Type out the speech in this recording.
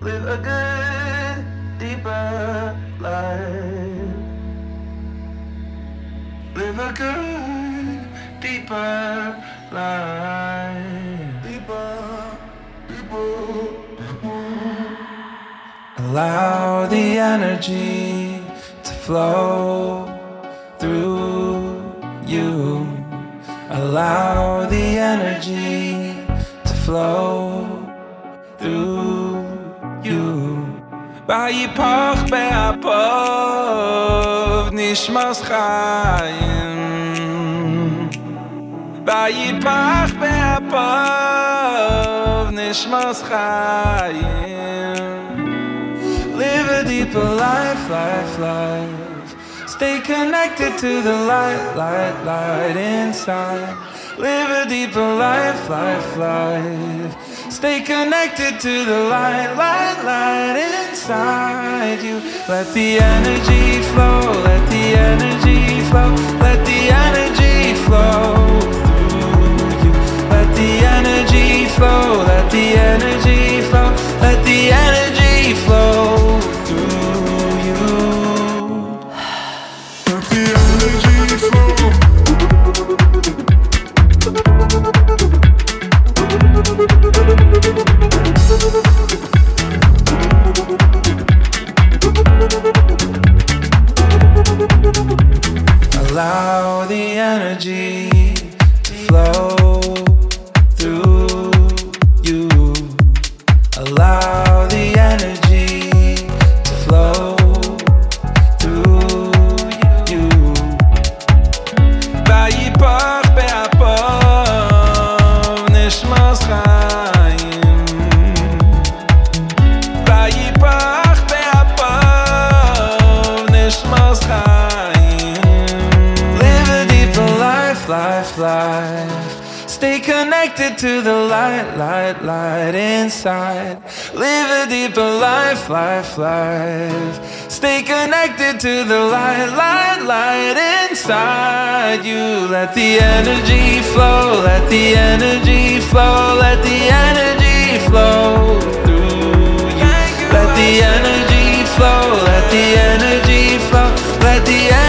live a good, deeper life. Live a good, deeper life. Deeper, deeper, deeper. Allow the energy to flow through you. Allow the energy to flow through. ויפח באפוב נשמס חיים ויפח באפוב נשמס חיים Live a deeper life, life, life Stay connected to the light, light, light inside Live a deeper life, life, life Stay connected to the light, light, light inside you. Let the energy flow, let the energy flow, let the to flow through you. Allow the energy life, life. Stay connected to the light, light, light inside. Live a deeper life, life, life. Stay connected to the light, light, light inside you. Let the energy flow, let the energy flow, let the energy flow through you. Let the energy flow, Let the energy flow, let the energy